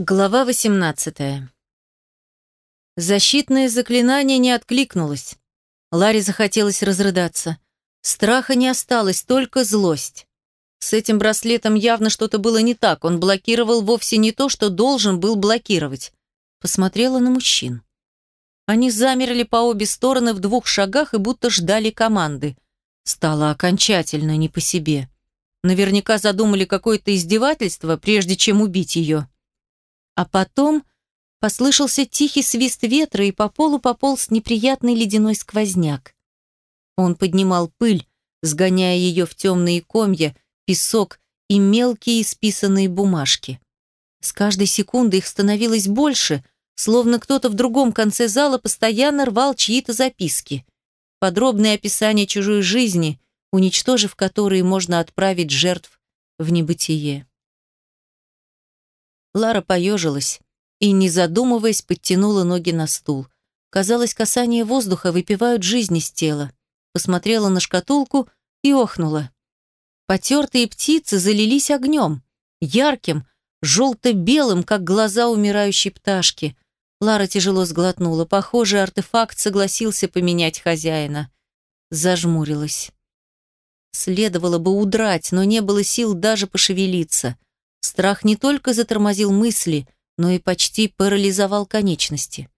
Глава 18. Защитное заклинание не откликнулось. Ларе захотелось разрыдаться. Страха не осталось, только злость. С этим браслетом явно что-то было не так. Он блокировал вовсе не то, что должен был блокировать. Посмотрела на мужчин. Они замерли по обе стороны в двух шагах и будто ждали команды. Стало окончательно не по себе. Наверняка задумали какое-то издевательство, прежде чем убить ее. А потом послышался тихий свист ветра, и по полу пополз неприятный ледяной сквозняк. Он поднимал пыль, сгоняя ее в темные комья, песок и мелкие исписанные бумажки. С каждой секунды их становилось больше, словно кто-то в другом конце зала постоянно рвал чьи-то записки. Подробное описание чужой жизни, уничтожив которые можно отправить жертв в небытие. Лара поежилась и, не задумываясь, подтянула ноги на стул. Казалось, касание воздуха выпивают жизнь из тела. Посмотрела на шкатулку и охнула. Потертые птицы залились огнем, ярким, желто-белым, как глаза умирающей пташки. Лара тяжело сглотнула. Похоже, артефакт согласился поменять хозяина. Зажмурилась. Следовало бы удрать, но не было сил даже пошевелиться. Страх не только затормозил мысли, но и почти парализовал конечности.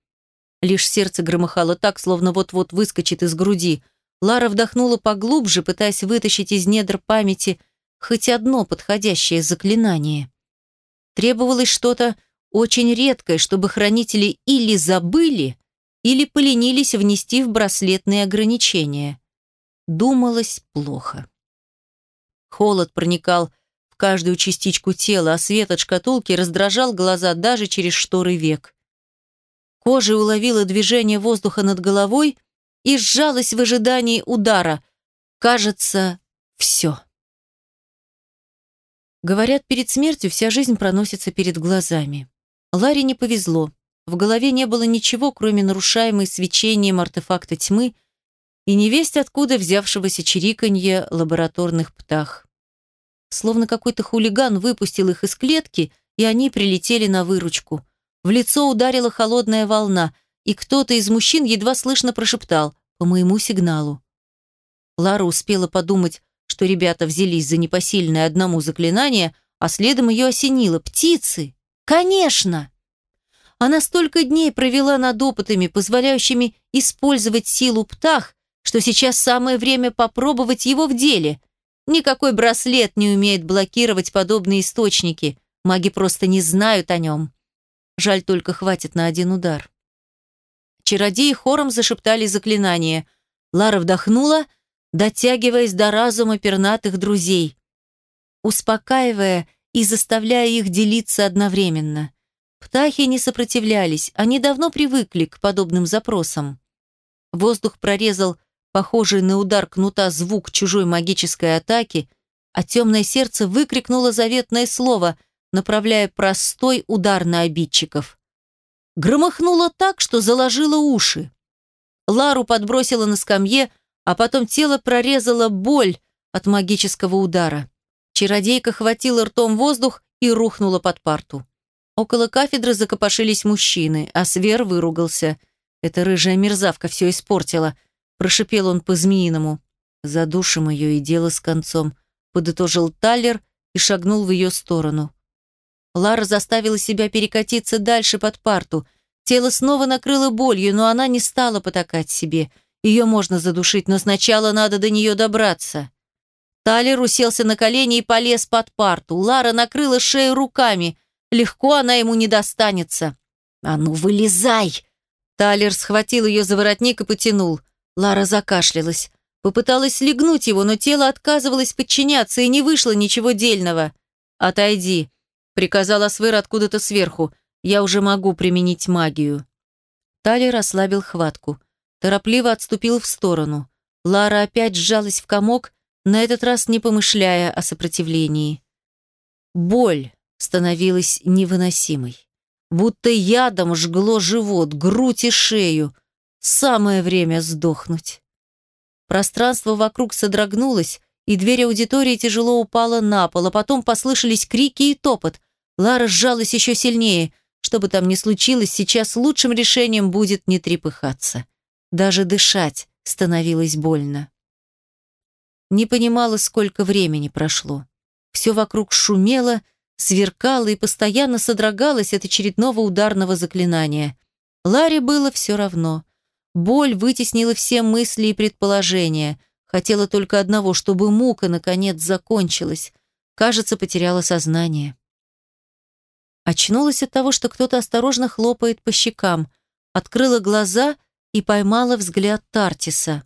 Лишь сердце громыхало так, словно вот-вот выскочит из груди. Лара вдохнула поглубже, пытаясь вытащить из недр памяти хоть одно подходящее заклинание. Требовалось что-то очень редкое, чтобы хранители или забыли, или поленились внести в браслетные ограничения. Думалось плохо. Холод проникал каждую частичку тела, а свет от шкатулки раздражал глаза даже через шторы век. Кожа уловила движение воздуха над головой и сжалась в ожидании удара. Кажется, все. Говорят, перед смертью вся жизнь проносится перед глазами. Ларе не повезло. В голове не было ничего, кроме нарушаемой свечением артефакта тьмы и невесть откуда взявшегося чириканья лабораторных птах. Словно какой-то хулиган выпустил их из клетки, и они прилетели на выручку. В лицо ударила холодная волна, и кто-то из мужчин едва слышно прошептал по моему сигналу. Лара успела подумать, что ребята взялись за непосильное одному заклинание, а следом ее осенило. «Птицы! Конечно!» Она столько дней провела над опытами, позволяющими использовать силу птах, что сейчас самое время попробовать его в деле. Никакой браслет не умеет блокировать подобные источники. Маги просто не знают о нем. Жаль, только хватит на один удар. Чародеи хором зашептали заклинание. Лара вдохнула, дотягиваясь до разума пернатых друзей, успокаивая и заставляя их делиться одновременно. Птахи не сопротивлялись, они давно привыкли к подобным запросам. Воздух прорезал похожий на удар кнута звук чужой магической атаки, а темное сердце выкрикнуло заветное слово, направляя простой удар на обидчиков. Громыхнуло так, что заложило уши. Лару подбросило на скамье, а потом тело прорезало боль от магического удара. Чародейка хватила ртом воздух и рухнула под парту. Около кафедры закопошились мужчины, а Свер выругался. Эта рыжая мерзавка все испортила – Прошипел он по-змеиному. Задушим ее и дело с концом. Подытожил Таллер и шагнул в ее сторону. Лара заставила себя перекатиться дальше под парту. Тело снова накрыло болью, но она не стала потакать себе. Ее можно задушить, но сначала надо до нее добраться. Талер уселся на колени и полез под парту. Лара накрыла шею руками. Легко она ему не достанется. «А ну, вылезай!» Талер схватил ее за воротник и потянул. Лара закашлялась. Попыталась легнуть его, но тело отказывалось подчиняться, и не вышло ничего дельного. «Отойди», — приказал Асвер откуда-то сверху. «Я уже могу применить магию». Талер ослабил хватку. Торопливо отступил в сторону. Лара опять сжалась в комок, на этот раз не помышляя о сопротивлении. Боль становилась невыносимой. Будто ядом жгло живот, грудь и шею. Самое время сдохнуть. Пространство вокруг содрогнулось, и дверь аудитории тяжело упала на пол, а потом послышались крики и топот. Лара сжалась еще сильнее. Что бы там ни случилось, сейчас лучшим решением будет не трепыхаться. Даже дышать становилось больно. Не понимала, сколько времени прошло. Все вокруг шумело, сверкало и постоянно содрогалось от очередного ударного заклинания. Ларе было все равно. Боль вытеснила все мысли и предположения. Хотела только одного, чтобы мука, наконец, закончилась. Кажется, потеряла сознание. Очнулась от того, что кто-то осторожно хлопает по щекам. Открыла глаза и поймала взгляд Тартиса.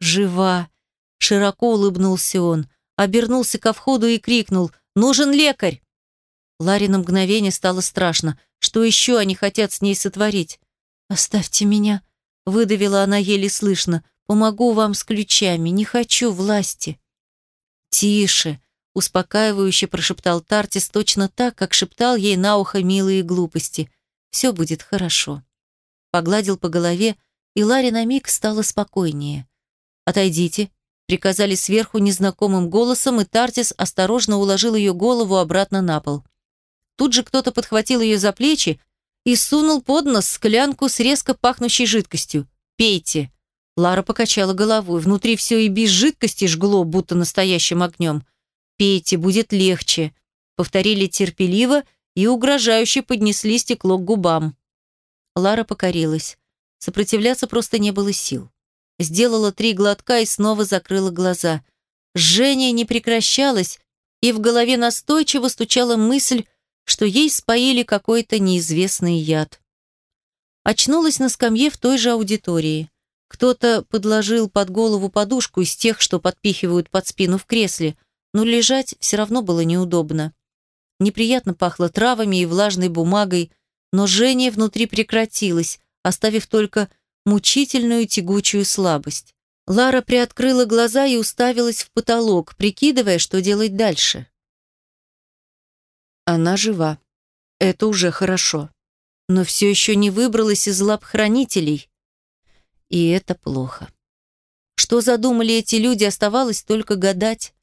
«Жива!» — широко улыбнулся он. Обернулся ко входу и крикнул «Нужен лекарь!» Ларе на мгновение стало страшно. Что еще они хотят с ней сотворить? «Оставьте меня!» — выдавила она еле слышно. «Помогу вам с ключами. Не хочу власти». «Тише!» успокаивающе прошептал Тартис точно так, как шептал ей на ухо милые глупости. «Все будет хорошо». Погладил по голове, и Ларе на миг стало спокойнее. «Отойдите», — приказали сверху незнакомым голосом, и Тартис осторожно уложил ее голову обратно на пол. Тут же кто-то подхватил ее за плечи и сунул под нос склянку с резко пахнущей жидкостью. «Пейте». Лара покачала головой. Внутри все и без жидкости жгло, будто настоящим огнем. «Пейте, будет легче», — повторили терпеливо и угрожающе поднесли стекло к губам. Лара покорилась. Сопротивляться просто не было сил. Сделала три глотка и снова закрыла глаза. Жжение не прекращалось, и в голове настойчиво стучала мысль, что ей споили какой-то неизвестный яд. Очнулась на скамье в той же аудитории. Кто-то подложил под голову подушку из тех, что подпихивают под спину в кресле, но лежать все равно было неудобно. Неприятно пахло травами и влажной бумагой, но жжение внутри прекратилось, оставив только мучительную тягучую слабость. Лара приоткрыла глаза и уставилась в потолок, прикидывая, что делать дальше. Она жива. Это уже хорошо. Но все еще не выбралась из лап хранителей. И это плохо. Что задумали эти люди, оставалось только гадать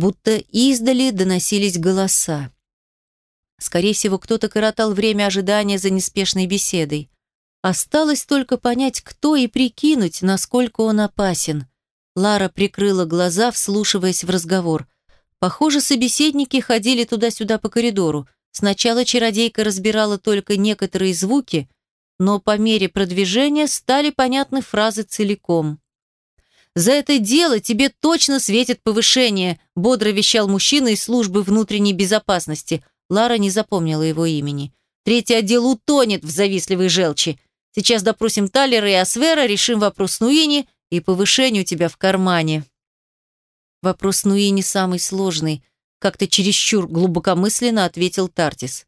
будто издали доносились голоса. Скорее всего, кто-то коротал время ожидания за неспешной беседой. Осталось только понять, кто и прикинуть, насколько он опасен. Лара прикрыла глаза, вслушиваясь в разговор. Похоже, собеседники ходили туда-сюда по коридору. Сначала чародейка разбирала только некоторые звуки, но по мере продвижения стали понятны фразы целиком. За это дело тебе точно светит повышение», бодро вещал мужчина из службы внутренней безопасности. Лара не запомнила его имени. «Третий отдел утонет в завистливой желчи. Сейчас допросим Талера и Асвера, решим вопрос Нуини, и повышение у тебя в кармане». Вопрос с Нуини самый сложный. Как-то чересчур глубокомысленно ответил Тартис.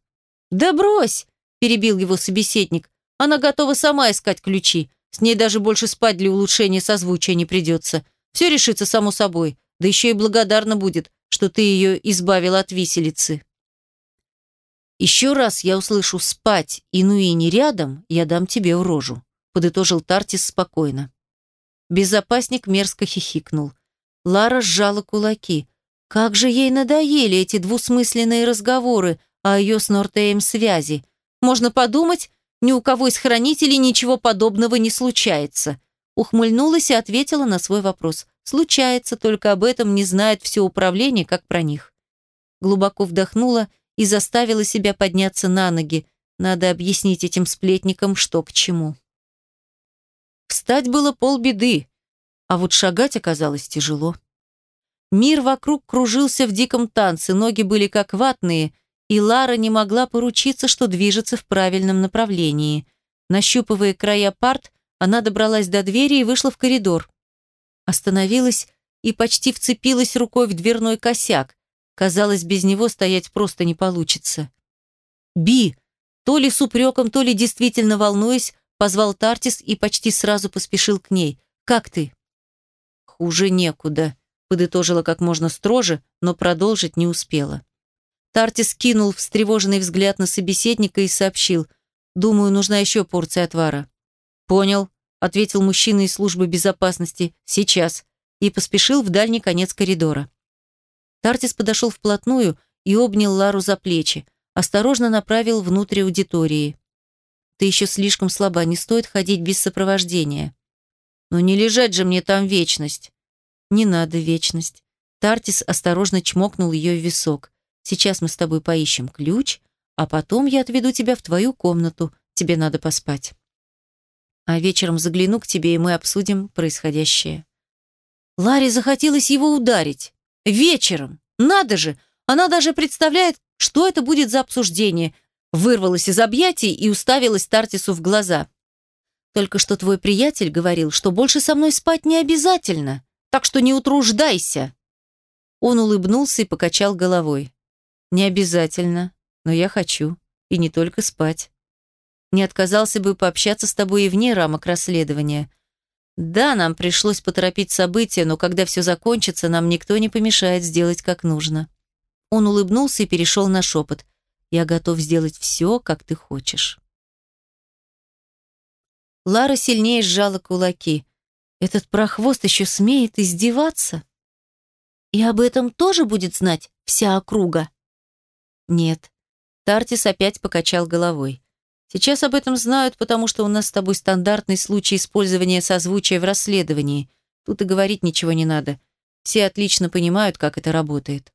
«Да брось!» – перебил его собеседник. «Она готова сама искать ключи. С ней даже больше спать для улучшения созвучия не придется. Все решится само собой, да еще и благодарна будет, что ты ее избавила от виселицы. Еще раз я услышу «спать» и «ну не рядом», я дам тебе в рожу», подытожил Тартис спокойно. Безопасник мерзко хихикнул. Лара сжала кулаки. Как же ей надоели эти двусмысленные разговоры о ее с Нортеем связи. Можно подумать, ни у кого из хранителей ничего подобного не случается. Ухмыльнулась и ответила на свой вопрос. Случается, только об этом не знает все управление, как про них. Глубоко вдохнула и заставила себя подняться на ноги. Надо объяснить этим сплетникам, что к чему. Встать было полбеды, а вот шагать оказалось тяжело. Мир вокруг кружился в диком танце, ноги были как ватные, и Лара не могла поручиться, что движется в правильном направлении. Нащупывая края парт, она добралась до двери и вышла в коридор. Остановилась и почти вцепилась рукой в дверной косяк. Казалось, без него стоять просто не получится. «Би!» То ли с упреком, то ли действительно волнуясь, позвал Тартис и почти сразу поспешил к ней. «Как ты?» «Хуже некуда», — подытожила как можно строже, но продолжить не успела. Тартис кинул встревоженный взгляд на собеседника и сообщил. «Думаю, нужна еще порция отвара». «Понял», — ответил мужчина из службы безопасности. «Сейчас». И поспешил в дальний конец коридора. Тартис подошел вплотную и обнял Лару за плечи. осторожно направил внутрь аудитории. «Ты еще слишком слаба, не стоит ходить без сопровождения». «Но не лежать же мне там вечность». «Не надо вечность». Тартис осторожно чмокнул ее в висок. «Сейчас мы с тобой поищем ключ, а потом я отведу тебя в твою комнату. Тебе надо поспать. А вечером загляну к тебе, и мы обсудим происходящее». Ларе захотелось его ударить. Вечером. Надо же! Она даже представляет, что это будет за обсуждение. Вырвалась из объятий и уставилась Тартису в глаза. Только что твой приятель говорил, что больше со мной спать не обязательно, так что не утруждайся. Он улыбнулся и покачал головой. Не обязательно, но я хочу. И не только спать. Не отказался бы пообщаться с тобой и вне рамок расследования. Да, нам пришлось поторопить события, но когда все закончится, нам никто не помешает сделать как нужно. Он улыбнулся и перешел на шепот. Я готов сделать все, как ты хочешь. Лара сильнее сжала кулаки. Этот прохвост еще смеет издеваться? И об этом тоже будет знать вся округа? Нет. Тартис опять покачал головой. Сейчас об этом знают, потому что у нас с тобой стандартный случай использования созвучия в расследовании. Тут и говорить ничего не надо. Все отлично понимают, как это работает.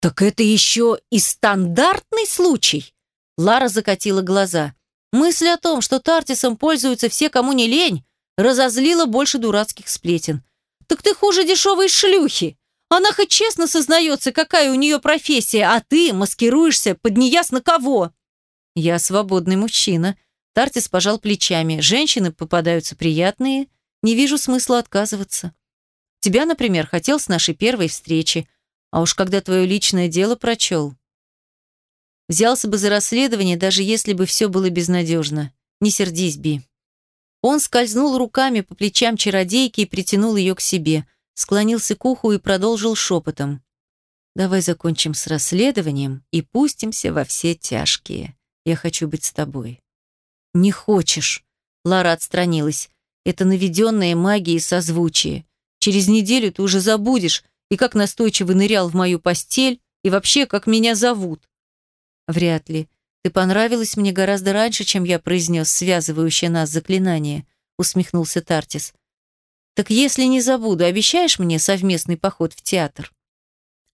Так это еще и стандартный случай? Лара закатила глаза. Мысль о том, что Тартисом пользуются все, кому не лень, разозлила больше дурацких сплетен. Так ты хуже дешевой шлюхи. Она хоть честно сознается, какая у нее профессия, а ты маскируешься под неясно кого. Я свободный мужчина. Тартис пожал плечами. Женщины попадаются приятные. Не вижу смысла отказываться. Тебя, например, хотел с нашей первой встречи. А уж когда твое личное дело прочел. Взялся бы за расследование, даже если бы все было безнадежно. Не сердись, Би. Он скользнул руками по плечам чародейки и притянул ее к себе – склонился к уху и продолжил шепотом. «Давай закончим с расследованием и пустимся во все тяжкие. Я хочу быть с тобой». «Не хочешь», — Лара отстранилась. «Это наведенная магией созвучие. Через неделю ты уже забудешь, и как настойчиво нырял в мою постель, и вообще, как меня зовут». «Вряд ли. Ты понравилась мне гораздо раньше, чем я произнес связывающее нас заклинание», — усмехнулся Тартис. «Так если не забуду, обещаешь мне совместный поход в театр?»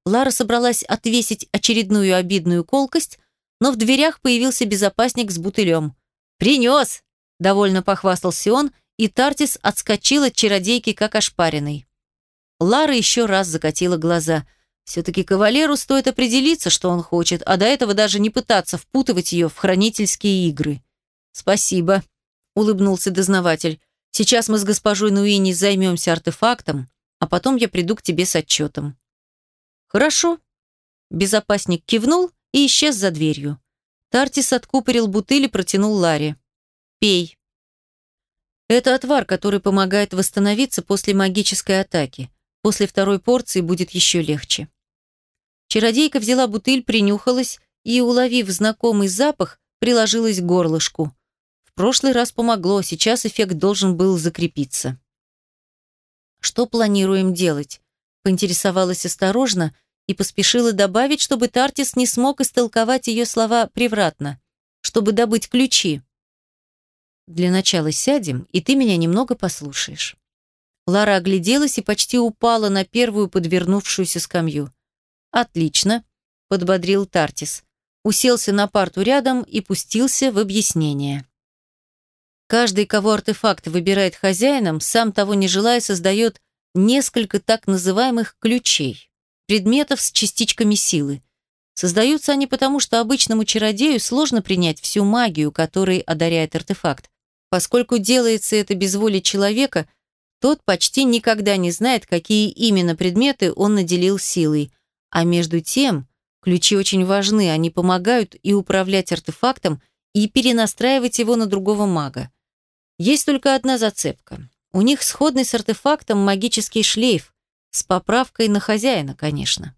Лара собралась отвесить очередную обидную колкость, но в дверях появился безопасник с бутылем. «Принес!» – довольно похвастался он, и Тартис отскочил от чародейки, как ошпаренный. Лара еще раз закатила глаза. Все-таки кавалеру стоит определиться, что он хочет, а до этого даже не пытаться впутывать ее в хранительские игры. «Спасибо», – улыбнулся дознаватель. Сейчас мы с госпожой Нуини займемся артефактом, а потом я приду к тебе с отчетом». «Хорошо». Безопасник кивнул и исчез за дверью. Тартис откупорил бутыль и протянул Ларе. «Пей». Это отвар, который помогает восстановиться после магической атаки. После второй порции будет еще легче. Чародейка взяла бутыль, принюхалась и, уловив знакомый запах, приложилась к горлышку прошлый раз помогло, сейчас эффект должен был закрепиться. «Что планируем делать?» Поинтересовалась осторожно и поспешила добавить, чтобы Тартис не смог истолковать ее слова превратно, чтобы добыть ключи. «Для начала сядем, и ты меня немного послушаешь». Лара огляделась и почти упала на первую подвернувшуюся скамью. «Отлично», — подбодрил Тартис. Уселся на парту рядом и пустился в объяснение. Каждый, кого артефакт выбирает хозяином, сам того не желая, создает несколько так называемых ключей, предметов с частичками силы. Создаются они потому, что обычному чародею сложно принять всю магию, которой одаряет артефакт. Поскольку делается это без воли человека, тот почти никогда не знает, какие именно предметы он наделил силой. А между тем, ключи очень важны, они помогают и управлять артефактом, и перенастраивать его на другого мага. Есть только одна зацепка. У них сходный с артефактом магический шлейф, с поправкой на хозяина, конечно.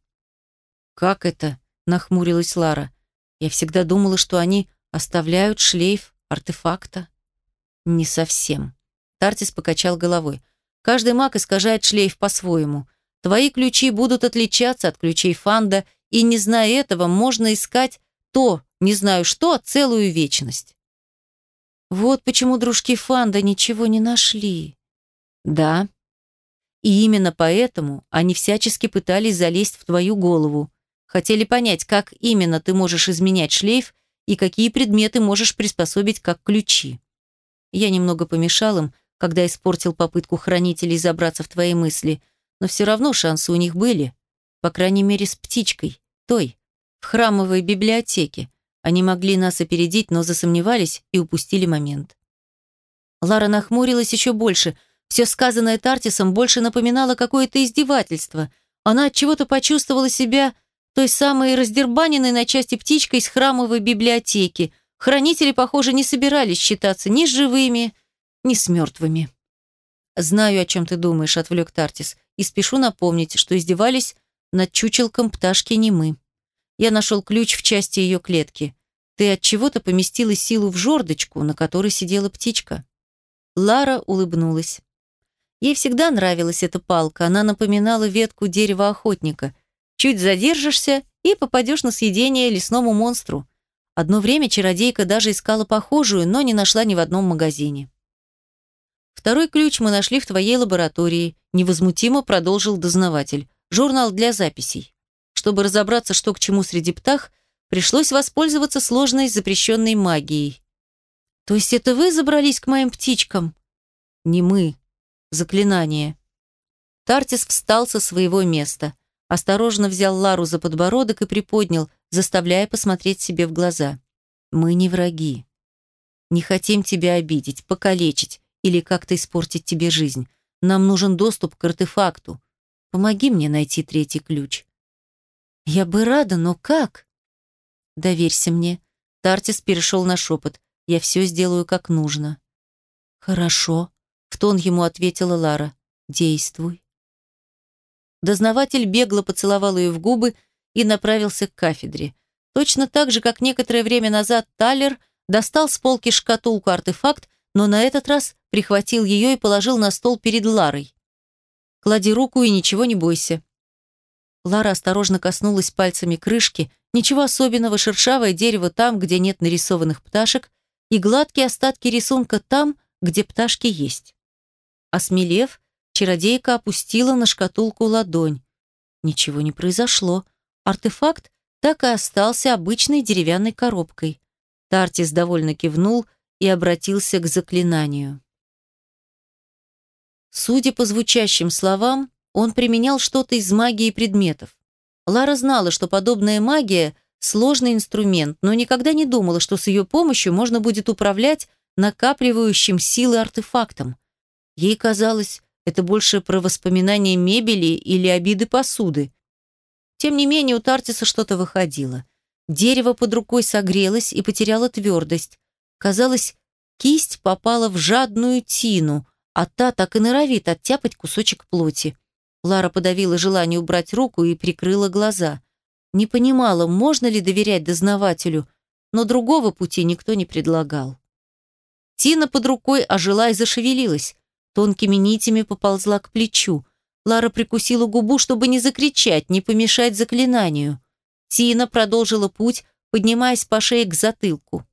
«Как это?» – нахмурилась Лара. «Я всегда думала, что они оставляют шлейф артефакта». «Не совсем». Тартис покачал головой. «Каждый маг искажает шлейф по-своему. Твои ключи будут отличаться от ключей Фанда, и, не зная этого, можно искать то, не знаю что, целую вечность. Вот почему дружки Фанда ничего не нашли. Да. И именно поэтому они всячески пытались залезть в твою голову. Хотели понять, как именно ты можешь изменять шлейф и какие предметы можешь приспособить как ключи. Я немного помешал им, когда испортил попытку хранителей забраться в твои мысли, но все равно шансы у них были. По крайней мере, с птичкой, той, в храмовой библиотеке. Они могли нас опередить, но засомневались и упустили момент. Лара нахмурилась еще больше. Все сказанное Тартисом больше напоминало какое-то издевательство. Она от чего-то почувствовала себя той самой раздербаненной на части птичкой из храмовой библиотеки. Хранители, похоже, не собирались считаться ни с живыми, ни с мертвыми. «Знаю, о чем ты думаешь», — отвлек Тартис, «и спешу напомнить, что издевались над чучелком пташки не мы. Я нашел ключ в части ее клетки. Ты от чего-то поместила силу в жердочку, на которой сидела птичка». Лара улыбнулась. Ей всегда нравилась эта палка, она напоминала ветку дерева охотника. Чуть задержишься и попадешь на съедение лесному монстру. Одно время чародейка даже искала похожую, но не нашла ни в одном магазине. Второй ключ мы нашли в твоей лаборатории, невозмутимо продолжил дознаватель. Журнал для записей. Чтобы разобраться, что к чему среди птах, пришлось воспользоваться сложной запрещенной магией. То есть это вы забрались к моим птичкам? Не мы. Заклинание. Тартис встал со своего места. Осторожно взял Лару за подбородок и приподнял, заставляя посмотреть себе в глаза. «Мы не враги. Не хотим тебя обидеть, покалечить или как-то испортить тебе жизнь. Нам нужен доступ к артефакту. Помоги мне найти третий ключ». «Я бы рада, но как?» «Доверься мне». Тартис перешел на шепот. «Я все сделаю как нужно». «Хорошо», — в тон ему ответила Лара. «Действуй». Дознаватель бегло поцеловал ее в губы и направился к кафедре. Точно так же, как некоторое время назад Талер достал с полки шкатулку-артефакт, но на этот раз прихватил ее и положил на стол перед Ларой. «Клади руку и ничего не бойся». Лара осторожно коснулась пальцами крышки, ничего особенного, шершавое дерево там, где нет нарисованных пташек, и гладкие остатки рисунка там, где пташки есть. Осмелев, чародейка опустила на шкатулку ладонь. Ничего не произошло. Артефакт так и остался обычной деревянной коробкой. Тартис довольно кивнул и обратился к заклинанию. Судя по звучащим словам, он применял что-то из магии предметов. Лара знала, что подобная магия – сложный инструмент, но никогда не думала, что с ее помощью можно будет управлять накапливающим силы артефактом. Ей казалось, это больше про воспоминания мебели или обиды посуды. Тем не менее, у Тартиса что-то выходило. Дерево под рукой согрелось и потеряло твердость. Казалось, кисть попала в жадную тину, а та так и норовит оттяпать кусочек плоти. Лара подавила желание убрать руку и прикрыла глаза. Не понимала, можно ли доверять дознавателю, но другого пути никто не предлагал. Тина под рукой ожила и зашевелилась, тонкими нитями поползла к плечу. Лара прикусила губу, чтобы не закричать, не помешать заклинанию. Тина продолжила путь, поднимаясь по шее к затылку.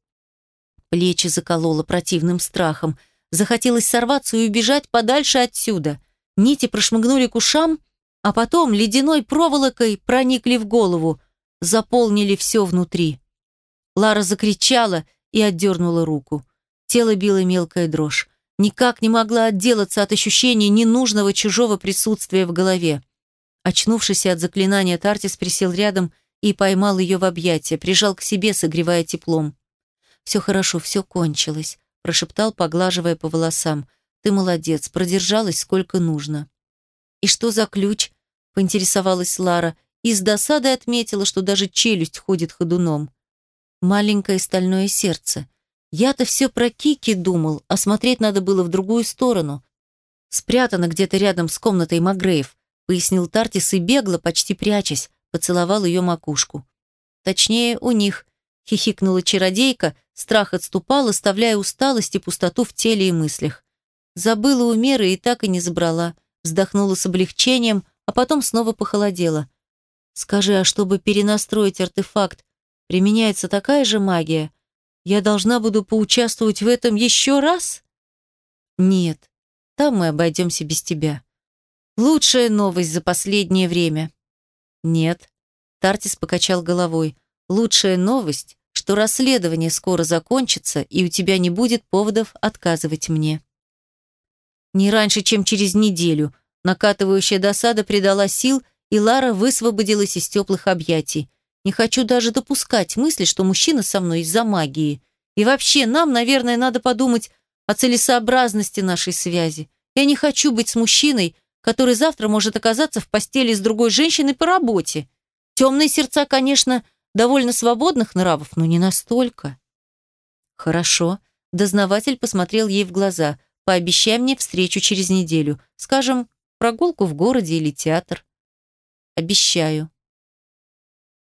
Плечи заколола противным страхом. Захотелось сорваться и убежать подальше отсюда. Нити прошмыгнули к ушам, а потом ледяной проволокой проникли в голову, заполнили все внутри. Лара закричала и отдернула руку. Тело било мелкая дрожь никак не могла отделаться от ощущения ненужного чужого присутствия в голове. Очнувшись от заклинания, Тартис присел рядом и поймал ее в объятия, прижал к себе, согревая теплом. «Все хорошо, все кончилось», – прошептал, поглаживая по волосам. «Ты молодец, продержалась сколько нужно». «И что за ключ?» – поинтересовалась Лара и с досадой отметила, что даже челюсть ходит ходуном. «Маленькое стальное сердце», я-то все про Кики думал, а смотреть надо было в другую сторону. Спрятана где-то рядом с комнатой Магреев, пояснил Тартис и бегло, почти прячась, поцеловал ее макушку. Точнее, у них, хихикнула чародейка, страх отступал, оставляя усталость и пустоту в теле и мыслях. Забыла у Меры и так и не забрала. Вздохнула с облегчением, а потом снова похолодела. «Скажи, а чтобы перенастроить артефакт, применяется такая же магия, я должна буду поучаствовать в этом еще раз? Нет, там мы обойдемся без тебя. Лучшая новость за последнее время. Нет. Тартис покачал головой. Лучшая новость, что расследование скоро закончится, и у тебя не будет поводов отказывать мне. Не раньше, чем через неделю. Накатывающая досада придала сил, и Лара высвободилась из теплых объятий. Не хочу даже допускать мысли, что мужчина со мной из-за магии. И вообще, нам, наверное, надо подумать о целесообразности нашей связи. Я не хочу быть с мужчиной, который завтра может оказаться в постели с другой женщиной по работе. Темные сердца, конечно, довольно свободных нравов, но не настолько. Хорошо. Дознаватель посмотрел ей в глаза. Пообещай мне встречу через неделю. Скажем, прогулку в городе или театр. Обещаю.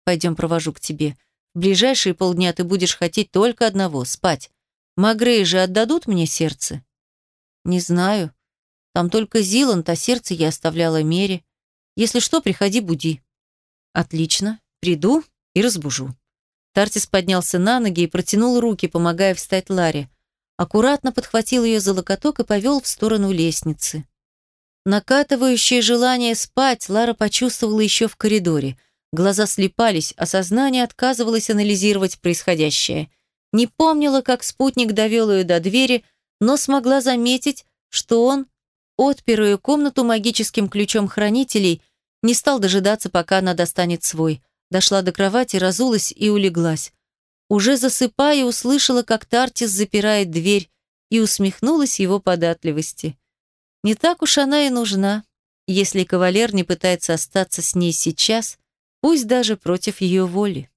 Пойдем провожу к тебе. В ближайшие полдня ты будешь хотеть только одного – спать. Магрей же отдадут мне сердце? Не знаю. Там только Зиланд, а сердце я оставляла Мере. Если что, приходи, буди. Отлично. Приду и разбужу. Тартис поднялся на ноги и протянул руки, помогая встать Ларе. Аккуратно подхватил ее за локоток и повел в сторону лестницы. Накатывающее желание спать Лара почувствовала еще в коридоре – Глаза слепались, а сознание отказывалось анализировать происходящее. Не помнила, как спутник довел ее до двери, но смогла заметить, что он отпер ее комнату магическим ключом хранителей, не стал дожидаться, пока она достанет свой. Дошла до кровати, разулась и улеглась. Уже засыпая, услышала, как Тартис запирает дверь, и усмехнулась его податливости. Не так уж она и нужна, если кавалер не пытается остаться с ней сейчас, пусть даже против ее воли.